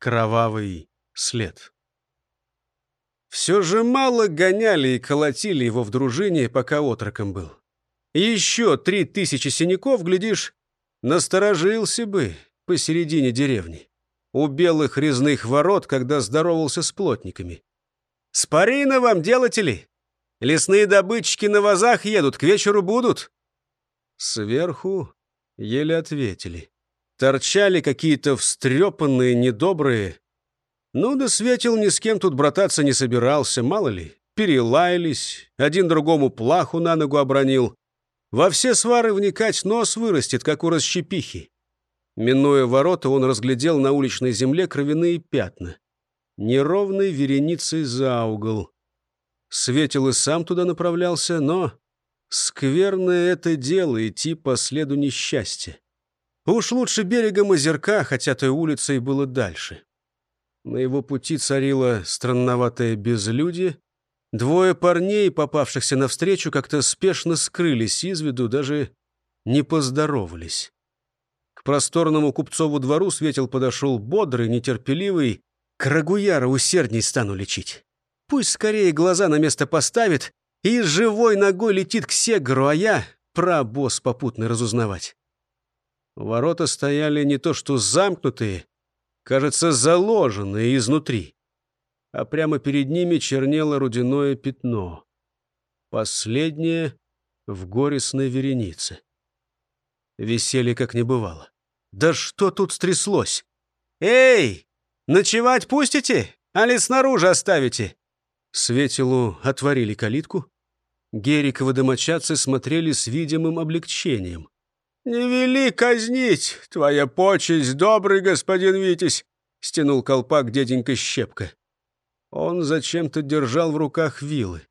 кровавый след. Все же мало гоняли и колотили его в дружине, пока отроком был. Еще три тысячи синяков, глядишь, насторожился бы посередине деревни. У белых резных ворот, когда здоровался с плотниками. «Спарина вам, делатели! Лесные добытчики на вазах едут, к вечеру будут!» Сверху еле ответили. Торчали какие-то встрепанные, недобрые. Ну да светил ни с кем тут брататься не собирался, мало ли. Перелаялись, один другому плаху на ногу обронил. Во все свары вникать нос вырастет, как у расщепихи. Минуя ворота, он разглядел на уличной земле кровяные пятна. Неровной вереницей за угол. Светил и сам туда направлялся, но скверное это дело идти по следу несчастья. Уж лучше берегом озерка, хотя той улицей было дальше. На его пути царило странноватое безлюдье. Двое парней, попавшихся навстречу, как-то спешно скрылись из виду, даже не поздоровались. К просторному купцову двору Светил подошел бодрый, нетерпеливый. Крагуяра усердней стану лечить. Пусть скорее глаза на место поставит и живой ногой летит к Сегру, а я про босс попутный разузнавать. Ворота стояли не то что замкнутые, кажется, заложенные изнутри. А прямо перед ними чернело рудяное пятно. Последнее в горестной веренице. Веселье как не бывало. Да что тут стряслось? «Эй, ночевать пустите? Али снаружи оставите?» Светилу отворили калитку. Гериковы домочадцы смотрели с видимым облегчением. «Не вели казнить, твоя почесть, добрый господин Витязь!» — стянул колпак деденька Щепка. Он зачем-то держал в руках вилы.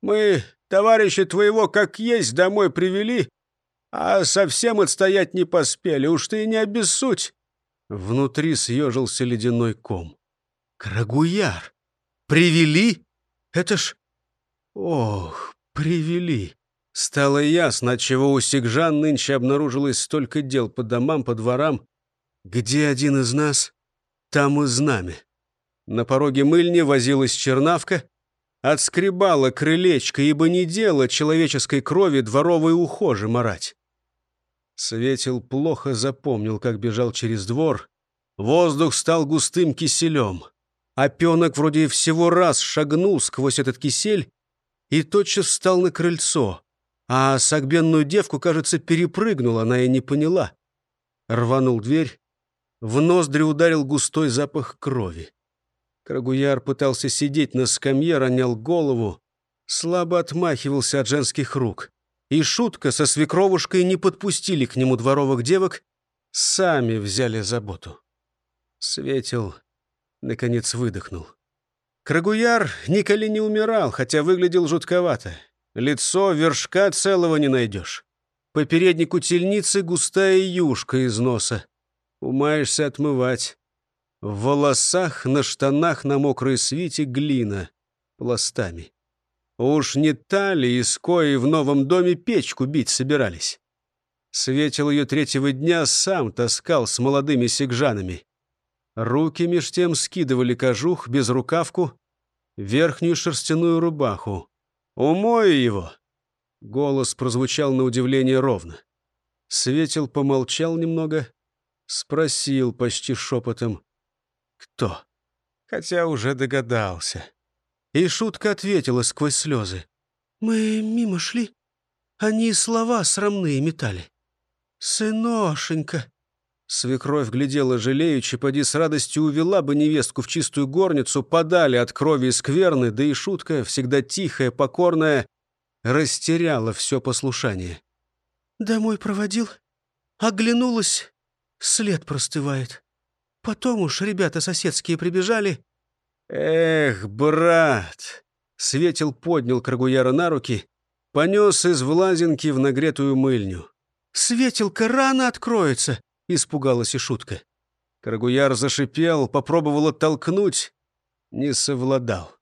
«Мы товарища твоего как есть домой привели, а совсем отстоять не поспели, уж ты не обессудь!» Внутри съежился ледяной ком. «Крагуяр! Привели? Это ж... Ох, привели!» Стало ясно, отчего у Сигжан нынче обнаружилось столько дел по домам, по дворам. Где один из нас, там и знамя. На пороге мыльни возилась чернавка, отскребала крылечко, ибо не дело человеческой крови дворовой ухожи марать. Светил плохо запомнил, как бежал через двор. Воздух стал густым киселем. Опенок вроде всего раз шагнул сквозь этот кисель и тотчас встал на крыльцо. А сагбенную девку, кажется, перепрыгнула, она и не поняла. Рванул дверь. В ноздри ударил густой запах крови. Крагуяр пытался сидеть на скамье, ронял голову, слабо отмахивался от женских рук. И шутка со свекровушкой не подпустили к нему дворовых девок, сами взяли заботу. Светил, наконец, выдохнул. Крагуяр николи не умирал, хотя выглядел жутковато. Лицо вершка целого не найдешь. По переднику тельницы густая юшка из носа. Умаешься отмывать. В волосах, на штанах, на мокрой свите глина пластами. Уж не та ли, из кои в новом доме печку бить собирались? Светил ее третьего дня сам таскал с молодыми сигжанами. Руки меж тем скидывали кожух, без рукавку, верхнюю шерстяную рубаху. «Умой его!» Голос прозвучал на удивление ровно. Светил помолчал немного, спросил почти шепотом. «Кто?» Хотя уже догадался. И шутка ответила сквозь слезы. «Мы мимо шли. Они слова срамные метали. Сыношенька!» Свекровь глядела жалеючи, поди с радостью увела бы невестку в чистую горницу, подали от крови и скверны, да и шутка, всегда тихая, покорная, растеряла все послушание. «Домой проводил, оглянулась, след простывает. Потом уж ребята соседские прибежали». «Эх, брат!» Светил поднял Крагуяра на руки, понес из влазинки в нагретую мыльню. «Светилка рано откроется!» — испугалась и шутка. Карагуяр зашипел, попробовал оттолкнуть, не совладал.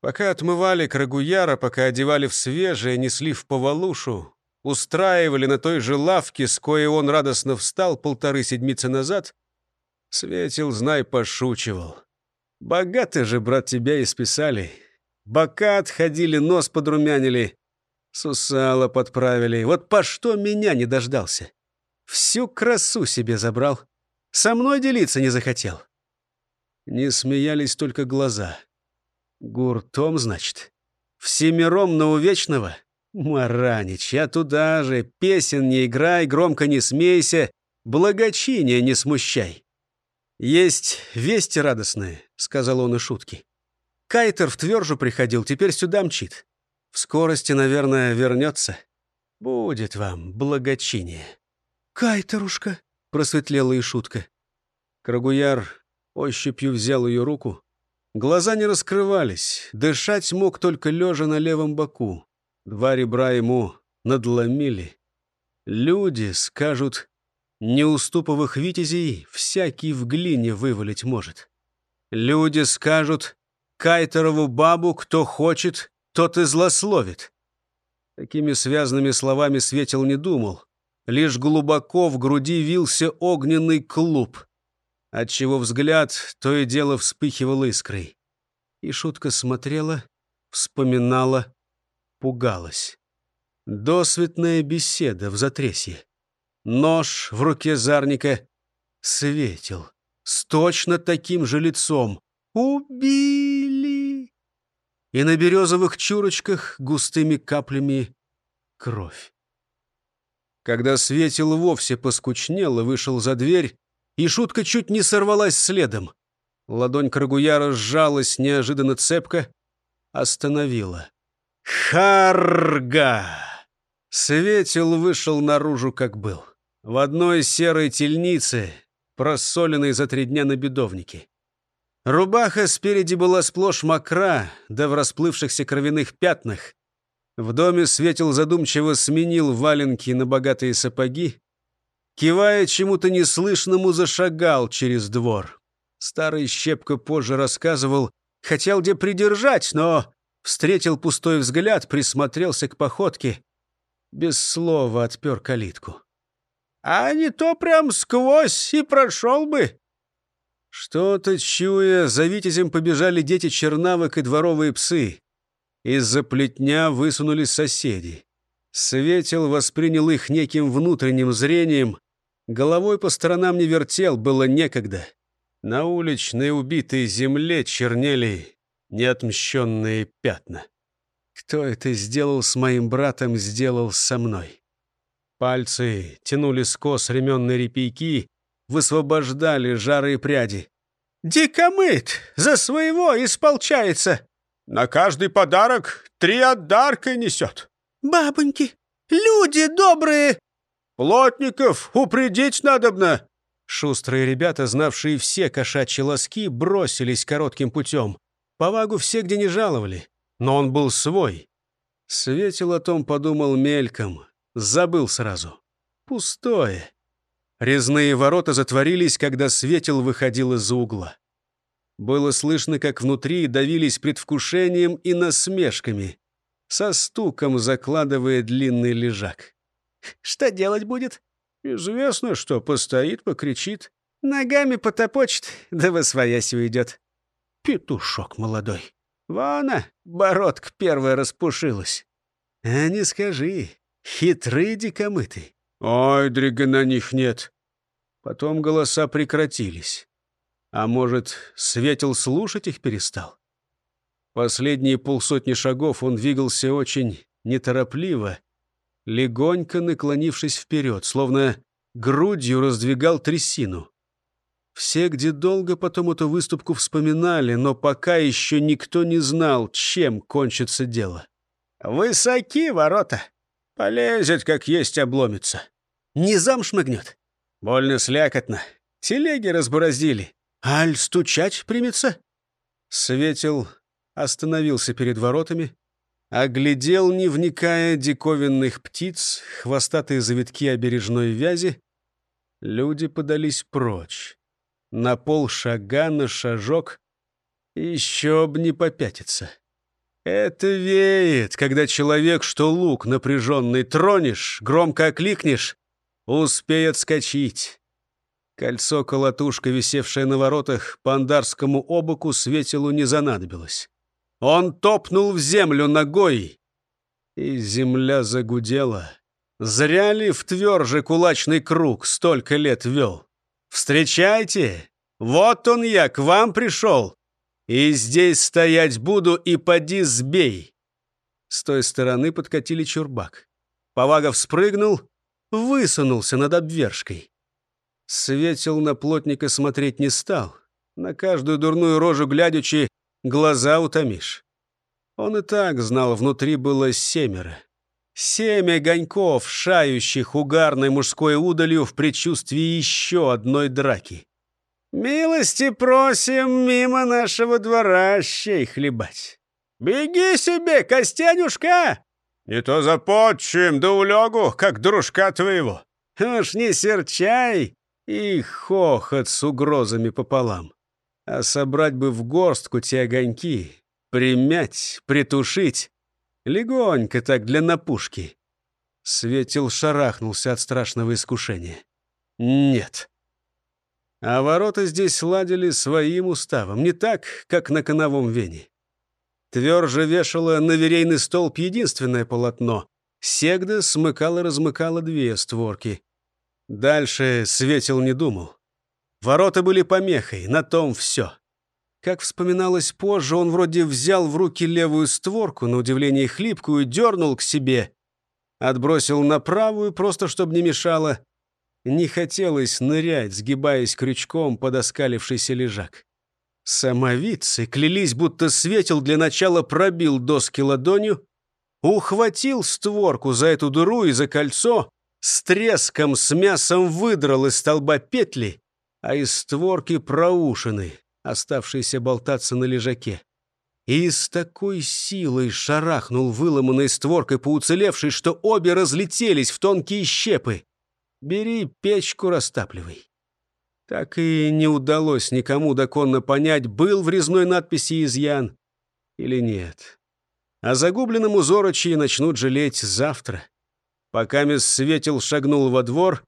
Пока отмывали Карагуяра, пока одевали в свежее, несли в повалушу, устраивали на той же лавке, с коей он радостно встал полторы седмицы назад, Светил, знай, пошучивал. Богаты же, брат, тебя исписали. Бока отходили, нос подрумянили. Сусала подправили. Вот по что меня не дождался? Всю красу себе забрал. Со мной делиться не захотел. Не смеялись только глаза. Гуртом, значит? Всемиром на увечного? Маранич, я туда же. Песен не играй, громко не смейся, благочиния не смущай. «Есть вести радостные», — сказал он и шутки. «Кайтер в Твержу приходил, теперь сюда мчит. В скорости, наверное, вернется. Будет вам благочиние». «Кайтерушка», — просветлела и шутка. Крагуяр ощупью взял ее руку. Глаза не раскрывались, дышать мог только лежа на левом боку. Два ребра ему надломили. Люди скажут, неуступовых витязей всякий в глине вывалить может. Люди скажут, Кайтерову бабу кто хочет, тот и злословит. Такими связанными словами Светил не думал. Лишь глубоко в груди вился огненный клуб, отчего взгляд то и дело вспыхивал искрой. И шутка смотрела, вспоминала, пугалась. Досветная беседа в затресье. Нож в руке Зарника светил с точно таким же лицом. «Убили!» И на березовых чурочках густыми каплями кровь. Когда светил вовсе поскучнел и вышел за дверь, и шутка чуть не сорвалась следом. Ладонь Крагуяра сжалась неожиданно цепко, остановила. «Харга!» Светил вышел наружу, как был в одной серой тельнице, просоленной за три дня на бедовнике. Рубаха спереди была сплошь мокра, да в расплывшихся кровяных пятнах. В доме светил задумчиво сменил валенки на богатые сапоги. Кивая чему-то неслышному, зашагал через двор. Старый Щепка позже рассказывал, хотел где придержать, но встретил пустой взгляд, присмотрелся к походке. Без слова отпер калитку а не то прям сквозь и прошел бы». Что-то чуя, за витязем побежали дети чернавок и дворовые псы. Из-за плетня высунулись соседи. Светил воспринял их неким внутренним зрением. Головой по сторонам не вертел, было некогда. На уличной убитой земле чернели неотмщенные пятна. Кто это сделал с моим братом, сделал со мной. Пальцы тянули скос ременной репейки, высвобождали жарые пряди. «Дикомыт! За своего исполчается!» «На каждый подарок три отдарка несет!» «Бабоньки! Люди добрые!» «Плотников упредить надобно!» Шустрые ребята, знавшие все кошачьи лоски, бросились коротким путем. Повагу все где не жаловали, но он был свой. Светил о том подумал мельком, Забыл сразу. Пустое. Резные ворота затворились, когда светил выходил из-за угла. Было слышно, как внутри давились предвкушением и насмешками, со стуком закладывая длинный лежак. «Что делать будет?» «Известно, что постоит, покричит, ногами потопочет, да во своясь уйдет». «Петушок молодой». «Вона, бородка первая распушилась». «А не скажи, Хитрые дикомыты. Ой, дрига на них нет. Потом голоса прекратились. А может, Светил слушать их перестал? Последние полсотни шагов он двигался очень неторопливо, легонько наклонившись вперед, словно грудью раздвигал трясину. Все, где долго потом эту выступку вспоминали, но пока еще никто не знал, чем кончится дело. «Высоки ворота!» Полезет, как есть обломится. Не зам шмыгнет. Больно слякотно. Телеги разбороздили. Аль стучать примется? Светил остановился перед воротами, оглядел, не вникая, диковинных птиц, хвостатые завитки обережной вязи. Люди подались прочь. На пол шага, на шажок. Еще б не попятиться. Это веет, когда человек, что лук напряженный тронешь, громко окликнешь, успеет скачить. Кольцо-колотушка, висевшее на воротах, по андарскому светилу не занадобилось. Он топнул в землю ногой, и земля загудела. Зря ли в тверже кулачный круг столько лет вел? «Встречайте! Вот он я, к вам пришел! И здесь стоять буду, и поди сбей!» С той стороны подкатили чурбак. Повагов спрыгнул, высунулся над обвержкой. Светил на плотника смотреть не стал. На каждую дурную рожу глядячи, глаза утомишь. Он и так знал, внутри было семеро. Семь огоньков, шающих угарной мужской удалью в предчувствии еще одной драки. «Милости просим мимо нашего двора щей хлебать. Беги себе, Костянюшка! Не то запотчим да улегу, как дружка твоего. Уж не серчай, и хохот с угрозами пополам. А собрать бы в горстку те огоньки, примять, притушить. Легонько так для напушки. Светил шарахнулся от страшного искушения. Нет. А ворота здесь ладили своим уставом, не так, как на коновом вене. Тверже вешало на верейный столб единственное полотно. Сегда смыкала-размыкала две створки. Дальше Светил не думал. Ворота были помехой, на том все. Как вспоминалось позже, он вроде взял в руки левую створку, на удивление хлипкую, дернул к себе, отбросил на правую, просто чтобы не мешало. Не хотелось нырять, сгибаясь крючком под оскалившийся лежак. Самовидцы клялись, будто светил для начала пробил доски ладонью, ухватил створку за эту дыру и за кольцо, с треском с мясом выдрал из столба петли, а из створки проушины, оставшиеся болтаться на лежаке. И с такой силой шарахнул выломанной створкой по уцелевшей, что обе разлетелись в тонкие щепы. «Бери печку, растапливай». Так и не удалось никому доконно понять, был в резной надписи изъян или нет. О загубленном узорочи начнут жалеть завтра. Пока мисс Светил шагнул во двор,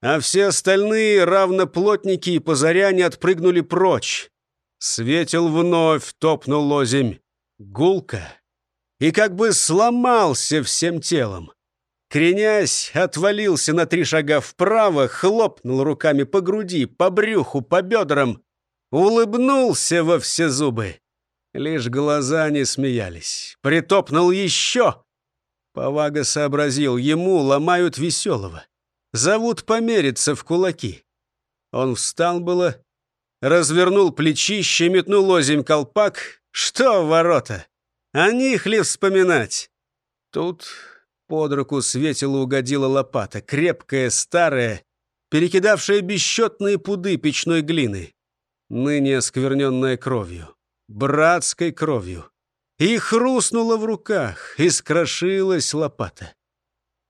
а все остальные равноплотники и позаряне отпрыгнули прочь. Светил вновь топнул озимь. Гулко. И как бы сломался всем телом. Кренясь, отвалился на три шага вправо, хлопнул руками по груди, по брюху, по бедрам. Улыбнулся во все зубы. Лишь глаза не смеялись. Притопнул еще. Повага сообразил, ему ломают веселого. Зовут помериться в кулаки. Он встал было, развернул плечище, метнул озимь колпак. Что ворота? О них ли вспоминать? Тут под руку светило угодила лопата, крепкая, старая, перекидавшая бесчетные пуды печной глины, ныне оскверненная кровью, братской кровью и хрустнула в руках, и скрошилась лопата.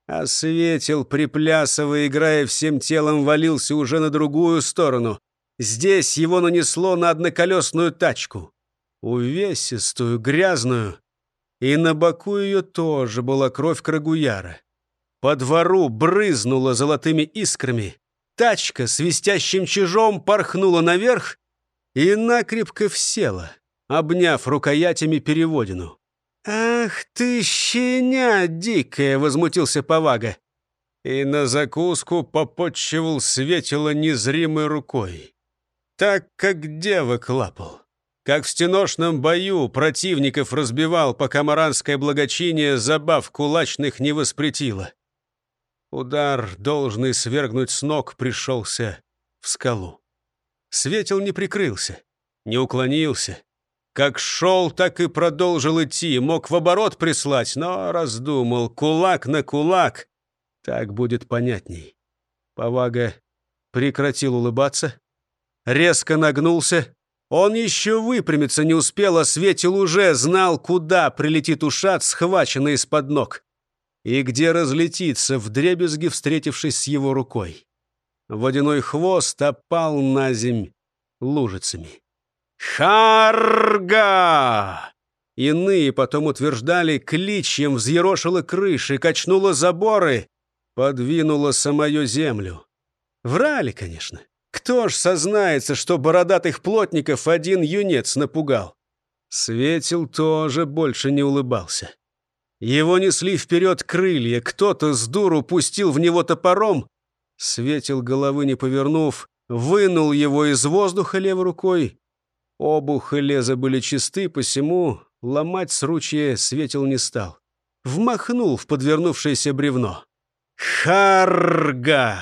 А светил, приплясывая, играя всем телом, валился уже на другую сторону. Здесь его нанесло на одноколесную тачку. Увесистую, грязную. И на боку ее тоже была кровь Крагуяра. По двору брызнула золотыми искрами. Тачка свистящим чижом порхнула наверх и накрепко всела обняв рукоятями переводину. «Ах ты, щеня дикая!» — возмутился Повага. И на закуску попотчевал светило незримой рукой. Так, как девок лапал. Как в стеношном бою противников разбивал, пока маранское благочиние забав кулачных не воспретило. Удар, должный свергнуть с ног, пришелся в скалу. Светил не прикрылся, не уклонился, как шел, так и продолжил идти. Мог в оборот прислать, но раздумал. Кулак на кулак. Так будет понятней. Повага прекратил улыбаться. Резко нагнулся. Он еще выпрямиться не успел, а Светил уже знал, куда прилетит ушат, схваченный из-под ног. И где разлетится, вдребезги встретившись с его рукой. Водяной хвост опал на земь лужицами. «Харга!» Иные потом утверждали, кличьем взъерошила крыши, качнула заборы, подвинула самую землю. Врали, конечно. Кто ж сознается, что бородатых плотников один юнец напугал? Светил тоже больше не улыбался. Его несли вперед крылья, кто-то с дуру пустил в него топором. Светил головы не повернув, вынул его из воздуха левой рукой. Обух и леза были чисты, посему ломать с ручья Светил не стал. Вмахнул в подвернувшееся бревно. Харга!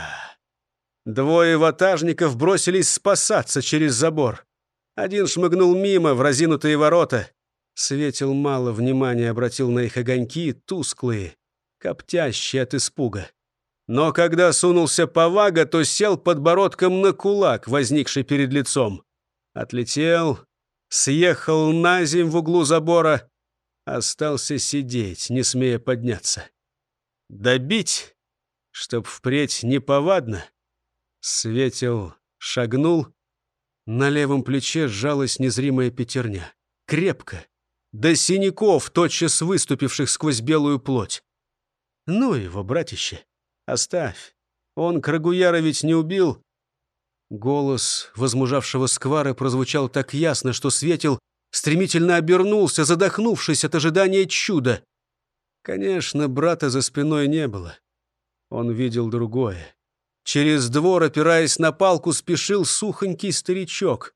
Двое ватажников бросились спасаться через забор. Один шмыгнул мимо в разинутые ворота. Светил мало внимания обратил на их огоньки, тусклые, коптящие от испуга. Но когда сунулся повага, то сел подбородком на кулак, возникший перед лицом. Отлетел, съехал на земь в углу забора, остался сидеть, не смея подняться. Добить, чтоб впредь неповадно. Светил шагнул, на левом плече сжалась незримая пятерня. Крепко, до синяков, тотчас выступивших сквозь белую плоть. Ну его, братище, оставь. Он Крагуяра ведь не убил. Голос возмужавшего сквара прозвучал так ясно, что Светил стремительно обернулся, задохнувшись от ожидания чуда. Конечно, брата за спиной не было. Он видел другое. Через двор, опираясь на палку, спешил сухонький старичок.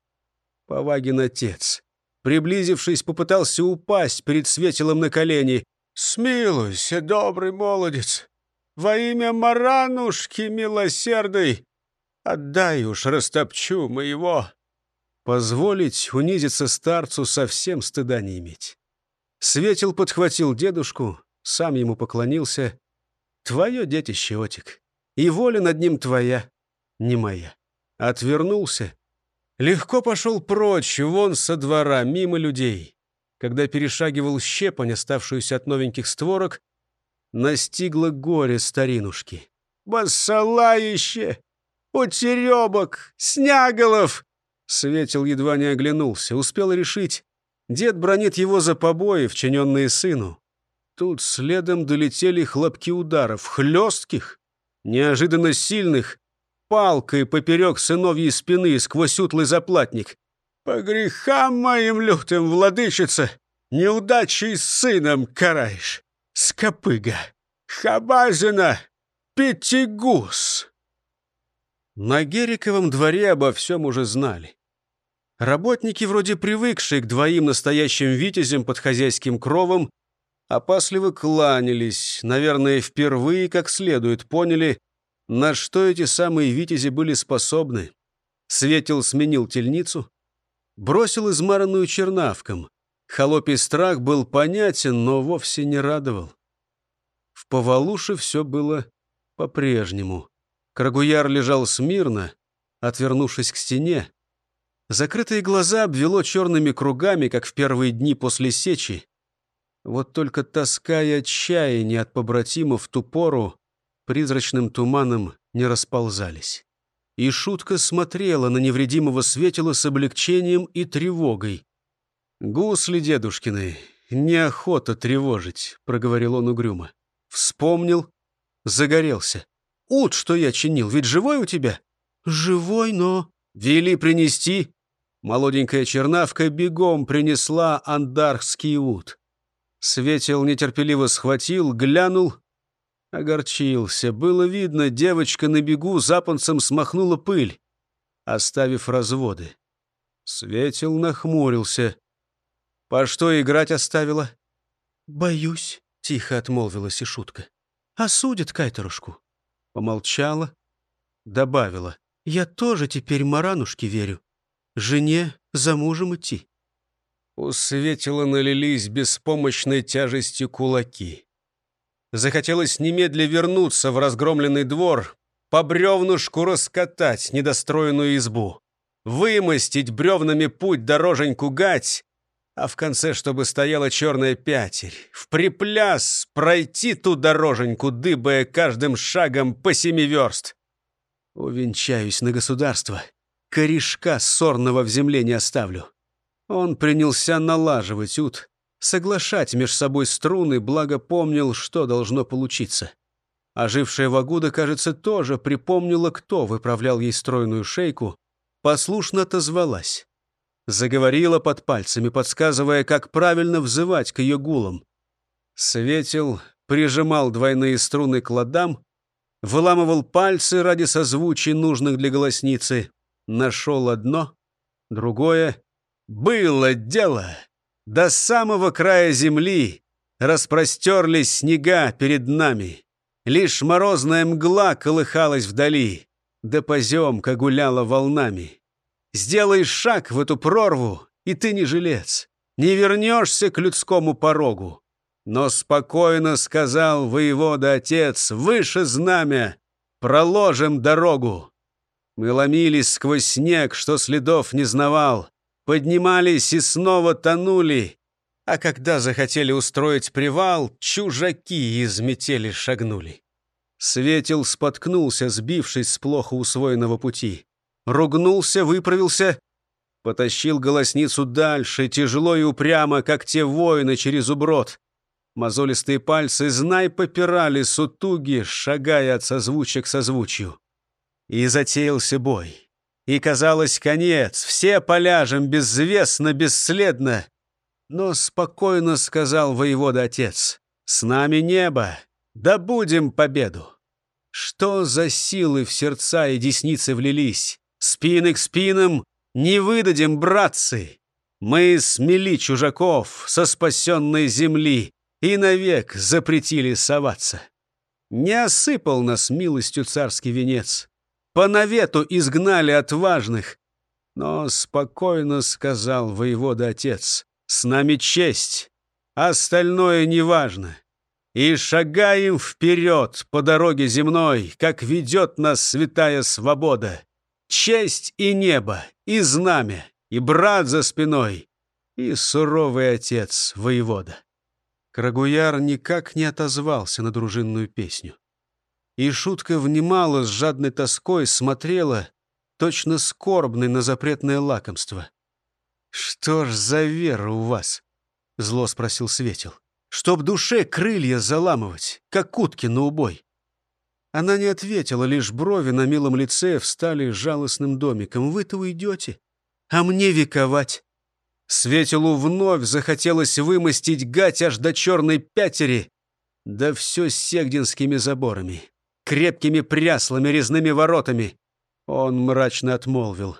Повагин отец. Приблизившись, попытался упасть перед Светилом на колени. «Смилуйся, добрый молодец! Во имя Маранушки милосердой! Отдай уж, растопчу моего!» Позволить унизиться старцу совсем стыда не иметь. Светил подхватил дедушку, сам ему поклонился. «Твое детище, Отик, и воля над ним твоя, не моя». Отвернулся, Легко пошел прочь, вон со двора, мимо людей. Когда перешагивал щепань, оставшуюся от новеньких створок, настигло горе старинушки. «Басалаище! Утеребок! Сняголов!» Светил едва не оглянулся, успел решить. Дед бронит его за побои, вчиненные сыну. Тут следом долетели хлопки ударов, хлестких, неожиданно сильных, палкой поперек сыновьей спины сквозь утлый заплатник. «По грехам моим лютым, владычица, неудачей с сыном караешь, скопыга, хабазина, пятигус!» На Гериковом дворе обо всем уже знали. Работники, вроде привыкшие к двоим настоящим витязям под хозяйским кровом, опасливо кланялись, наверное, впервые как следует поняли, на что эти самые витязи были способны? Светил сменил тельницу, бросил измаранную чернавком. Холопий страх был понятен, но вовсе не радовал. В Повалуше все было по-прежнему. Крагуяр лежал смирно, отвернувшись к стене. Закрытые глаза обвело черными кругами, как в первые дни после сечи. Вот только тоска и отчаяние от побратимов в ту пору призрачным туманом не расползались. И шутка смотрела на невредимого светила с облегчением и тревогой. «Гусли дедушкины, неохота тревожить», — проговорил он угрюмо. Вспомнил, загорелся. «Ут, что я чинил, ведь живой у тебя?» «Живой, но...» «Вели принести?» Молоденькая чернавка бегом принесла андархский ут. Светил нетерпеливо схватил, глянул, Огорчился. Было видно, девочка на бегу запонцем смахнула пыль, оставив разводы. Светил нахмурился. «По что играть оставила?» «Боюсь», — тихо отмолвилась и шутка. «Осудят кайтерушку». Помолчала, добавила. «Я тоже теперь Маранушке верю. Жене за мужем идти». У Светила налились беспомощной тяжестью кулаки. Захотелось немедля вернуться в разгромленный двор, по бревнушку раскатать недостроенную избу, вымостить бревнами путь дороженьку гать, а в конце, чтобы стояла черная пятерь, в припляс пройти ту дороженьку, дыбая каждым шагом по семи верст. Увенчаюсь на государство, корешка сорного в земле не оставлю. Он принялся налаживать ут, соглашать меж собой струны, благо помнил, что должно получиться. Ожившая Вагуда, кажется, тоже припомнила, кто выправлял ей стройную шейку, послушно отозвалась. Заговорила под пальцами, подсказывая, как правильно взывать к ее гулам. Светил прижимал двойные струны к ладам, выламывал пальцы ради созвучий, нужных для голосницы, нашел одно, другое. Было дело! До самого края земли распростерлись снега перед нами. Лишь морозная мгла колыхалась вдали, да поземка гуляла волнами. Сделаешь шаг в эту прорву, и ты не жилец, не вернешься к людскому порогу. Но спокойно сказал воевода отец, выше знамя, проложим дорогу. Мы ломились сквозь снег, что следов не знавал, поднимались и снова тонули, а когда захотели устроить привал, чужаки из метели шагнули. Светил споткнулся, сбившись с плохо усвоенного пути. Ругнулся, выправился, потащил голосницу дальше, тяжело и упрямо, как те воины через уброд. Мозолистые пальцы, знай, попирали сутуги, шагая от созвучия к созвучию. И затеялся бой. И казалось конец, все поляжем безвестно, бесследно. Но спокойно сказал воевода отец, «С нами небо, добудем победу». Что за силы в сердца и десницы влились? Спины к спинам не выдадим, братцы. Мы смели чужаков со спасенной земли и навек запретили соваться. Не осыпал нас милостью царский венец, по навету изгнали отважных, но спокойно сказал воевода отец, с нами честь, остальное неважно. И шагаем вперед по дороге земной, как ведет нас святая свобода. Честь и небо, и знамя, и брат за спиной, и суровый отец воевода. Крагуяр никак не отозвался на дружинную песню. И шутка внимала с жадной тоской, смотрела, точно скорбный на запретное лакомство. «Что ж за вера у вас?» — зло спросил Светил. «Чтоб душе крылья заламывать, как утки на убой». Она не ответила, лишь брови на милом лице встали жалостным домиком. «Вы-то уйдете, а мне вековать». Светилу вновь захотелось вымостить гать аж до черной пятери, да все с сегдинскими заборами, крепкими пряслами, резными воротами. Он мрачно отмолвил.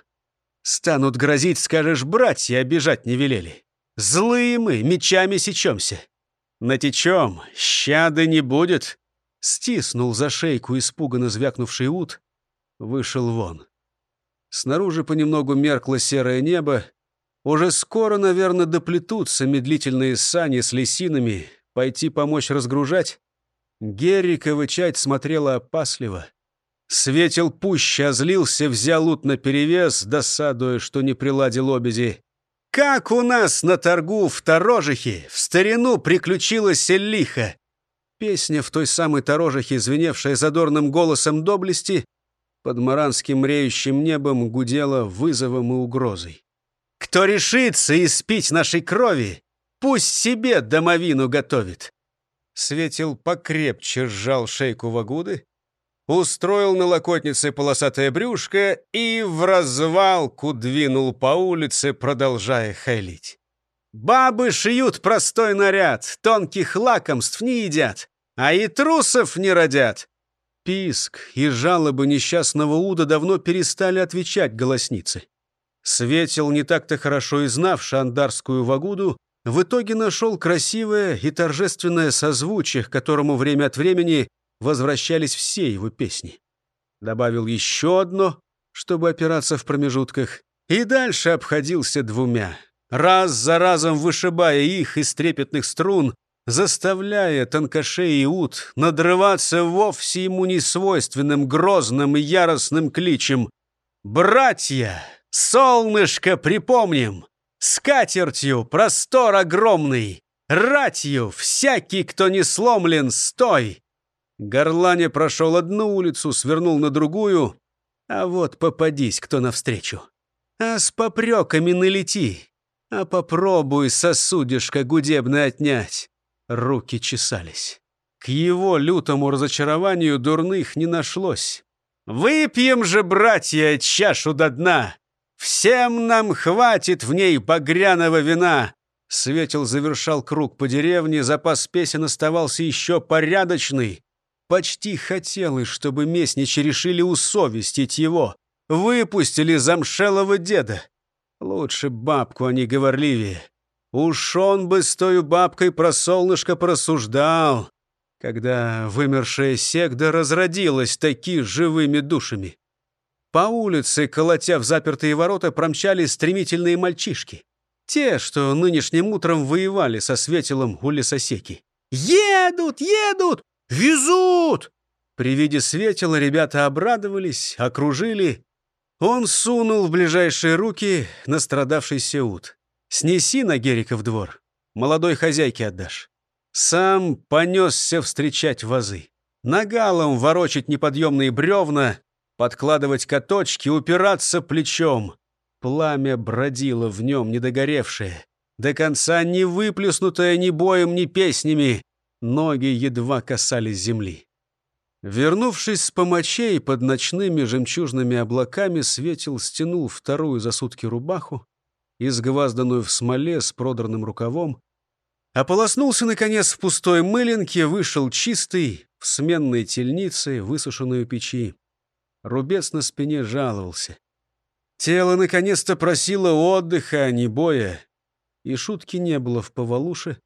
Станут грозить, скажешь, братья обижать не велели. Злые мы, мечами сечемся. Натечем, щады не будет. Стиснул за шейку испуганно звякнувший ут, вышел вон. Снаружи понемногу меркло серое небо. Уже скоро, наверное, доплетутся медлительные сани с лисинами, пойти помочь разгружать. Герри ковычать смотрела опасливо. Светил пуще озлился, взял ут наперевес, досадуя, что не приладил обези. «Как у нас на торгу в Торожихе в старину приключилось лихо!» Песня в той самой Торожихе, звеневшая задорным голосом доблести, под маранским мреющим небом гудела вызовом и угрозой. «Кто решится испить нашей крови, пусть себе домовину готовит!» Светил покрепче сжал шейку Вагуды, устроил на локотнице полосатое брюшко и в развалку двинул по улице, продолжая хайлить. «Бабы шьют простой наряд, тонких лакомств не едят, а и трусов не родят». Писк и жалобы несчастного Уда давно перестали отвечать голоснице. Светил, не так-то хорошо и знав шандарскую вагуду, в итоге нашел красивое и торжественное созвучие, к которому время от времени возвращались все его песни. Добавил еще одно, чтобы опираться в промежутках, и дальше обходился двумя, раз за разом вышибая их из трепетных струн, заставляя тонкошей и ут надрываться вовсе ему несвойственным грозным и яростным кличем «Братья, солнышко припомним! Скатертью простор огромный! Ратью всякий, кто не сломлен, стой! Горланя прошел одну улицу, свернул на другую, а вот попадись кто навстречу. А с попреками налети, а попробуй сосудишко гудебно отнять. Руки чесались. К его лютому разочарованию дурных не нашлось. «Выпьем же, братья, чашу до дна! Всем нам хватит в ней багряного вина!» Светил завершал круг по деревне, запас песен оставался еще порядочный. Почти хотелось, чтобы местничи решили усовестить его. Выпустили замшелого деда. Лучше бабку, а не говорливее. Уж он бы с той бабкой про солнышко просуждал, когда вымершая секда разродилась таки живыми душами. По улице, колотя в запертые ворота, промчались стремительные мальчишки. Те, что нынешним утром воевали со светилом у лесосеки. «Едут! Едут! Везут!» При виде светила ребята обрадовались, окружили. Он сунул в ближайшие руки настрадавшийся ут. «Снеси на Герика в двор, молодой хозяйке отдашь». Сам понесся встречать вазы. Нагалом ворочать неподъемные бревна, подкладывать каточки, упираться плечом. Пламя бродило в нем недогоревшее, до конца не выплюснутое ни боем, ни песнями. Ноги едва касались земли. Вернувшись с помочей, под ночными жемчужными облаками светил стянул вторую за сутки рубаху, изгвазданную в смоле с продранным рукавом, ополоснулся, наконец, в пустой мыленке, вышел чистый, в сменной тельнице, высушенную печи. Рубец на спине жаловался. Тело наконец-то просило отдыха, а не боя. И шутки не было в повалуше.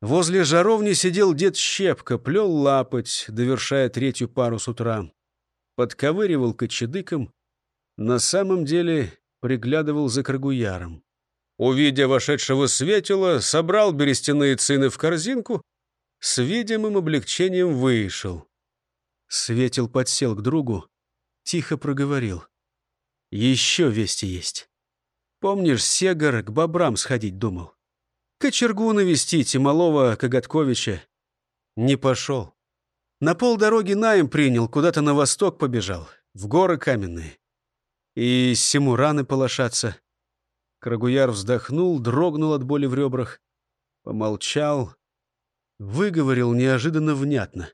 Возле жаровни сидел дед Щепка, плел лапоть, довершая третью пару с утра. Подковыривал кочедыком. На самом деле приглядывал за Крагуяром. Увидя вошедшего светила, собрал берестяные цины в корзинку, с видимым облегчением вышел. Светил подсел к другу, тихо проговорил. Еще вести есть. Помнишь, Сегар к бобрам сходить думал? Кочергу навестить и малого Коготковича. Не пошел. На полдороги наем принял, куда-то на восток побежал, в горы каменные. И симураны полошатся. Крагуяр вздохнул, дрогнул от боли в ребрах, помолчал, выговорил неожиданно внятно.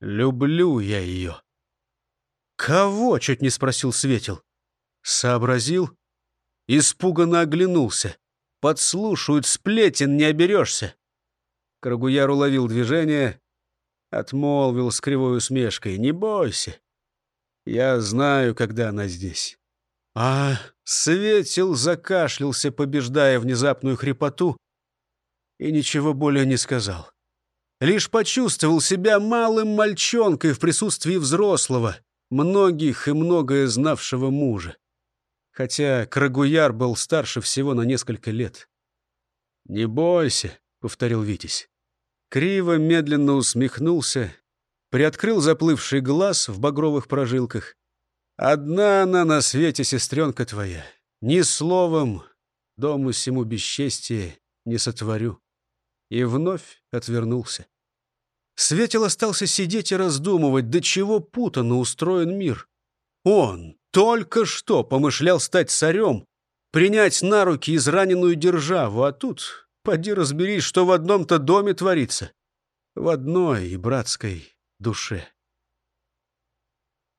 «Люблю я ее». «Кого?» — чуть не спросил Светил. Сообразил, испуганно оглянулся. Подслушают, сплетен не оберешься. Крагуяр уловил движение, отмолвил с кривой усмешкой. «Не бойся, я знаю, когда она здесь». А Светил закашлялся, побеждая внезапную хрипоту, и ничего более не сказал. Лишь почувствовал себя малым мальчонкой в присутствии взрослого, многих и многое знавшего мужа хотя Крагуяр был старше всего на несколько лет. «Не бойся», — повторил Витязь. Криво, медленно усмехнулся, приоткрыл заплывший глаз в багровых прожилках. «Одна она на свете, сестренка твоя. Ни словом дому всему бесчестие не сотворю». И вновь отвернулся. Светил остался сидеть и раздумывать, до чего путанно устроен мир. Он, только что помышлял стать царем, принять на руки израненную державу, а тут поди разберись, что в одном-то доме творится. В одной братской душе.